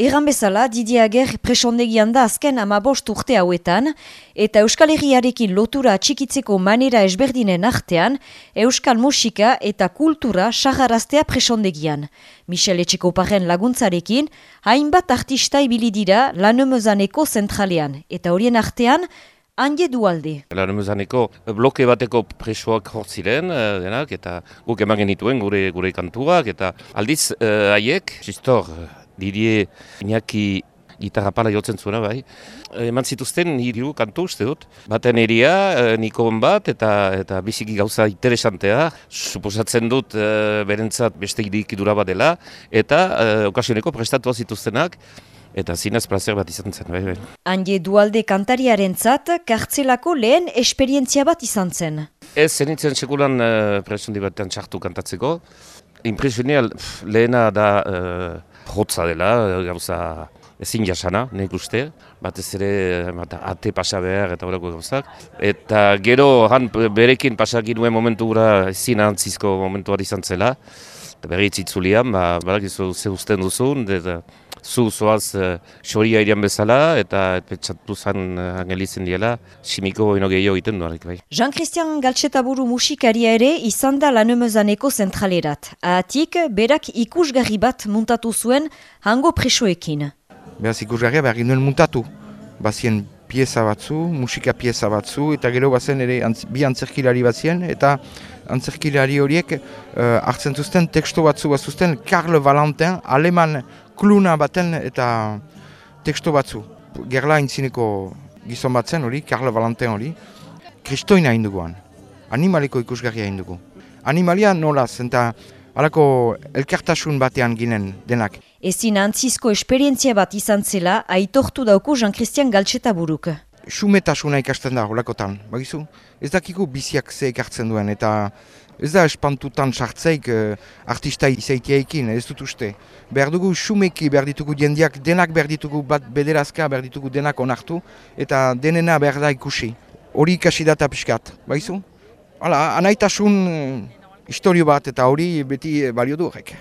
Egan bezala, Didier Ager presondegian da azken amabost urte hauetan, eta Euskal Herriarekin lotura atxikitzeko manera esberdinen artean, Euskal musika eta kultura saharaztea presondegian. Michel Etxekoparen laguntzarekin, hainbat artista dira lanemezaneko zentralean, eta horien artean, Anje dualde. Lanemezaneko bloke bateko presoak hortziren, eh, denak, eta guk eman genituen gure gure kantuak, eta aldiz eh, haiek, sistor, Didie Iñaki gitarra pala jotzen zuena bai. Eman zituzten hiru kantu uste dut. Baten eria, e, niko bat, eta eta biziki gauza interesantea. Suposatzen dut e, berentzat beste idikidura bat dela. Eta e, okasioneko prestatua zituztenak. Eta zinez plazer bat izan zen, bai, bai. Anje dualde kantariaren zat, kartzelako lehen esperientzia bat izan zen. Ez zenitzen sekulan uh, presundi batean txartu kantatzeko. Impresionel lehena da hotza dela, gauza ezin jasana, nik uste, batez ere bata, ate pasa behar eta horako gauzak. Eta gero han berekin pasak inuen momentu gura ezin antzizko momentu izan zela, eta berri itzitzulian, ba, barak izu ze usten duzun, eta zu zoaz uh, xoria irian bezala, eta petxatu zan uh, angelitzen diela, simiko ino gehiago egiten duarik bai. Jean-Christian Galtxetaburu musikaria ere izan da lanemezaneko zentralerat. Ahatik, berak ikusgarri bat muntatu zuen hango presoekin. Beraz ikusgarria behar ginduen muntatu. Bazien pieza batzu, musika pieza batzu, eta gero bazen ere antz, bi antzerkilari batzien, eta antzerkilari horiek uh, hartzen zuzten teksto batzu bat zuzten Karl Valentin, aleman kluna baten eta teksto batzu. Gerla intzineko gizon batzen hori, Karl Valentin hori, kristoina induguan, animaliko ikusgarria indugu. Animalia nola zenta alako elkartasun batean ginen denak. Ezin antzizko esperientzia bat izan zela, aitortu dauku Jean-Christian Galtxeta buruk. Xumetasuna ikasten da holakotan, bagizu? Ez dakiku biziak ze ekartzen duen, eta ez da espantutan sartzeik uh, artista izaiteekin, ez dut uste. Behar dugu xumeki behar ditugu jendiak, denak behar ditugu bat bederazka, behar ditugu denak onartu, eta denena behar da ikusi. Hori ikasi data pixkat, baizu? Hala, anaitasun historio bat eta hori beti balio du horrek.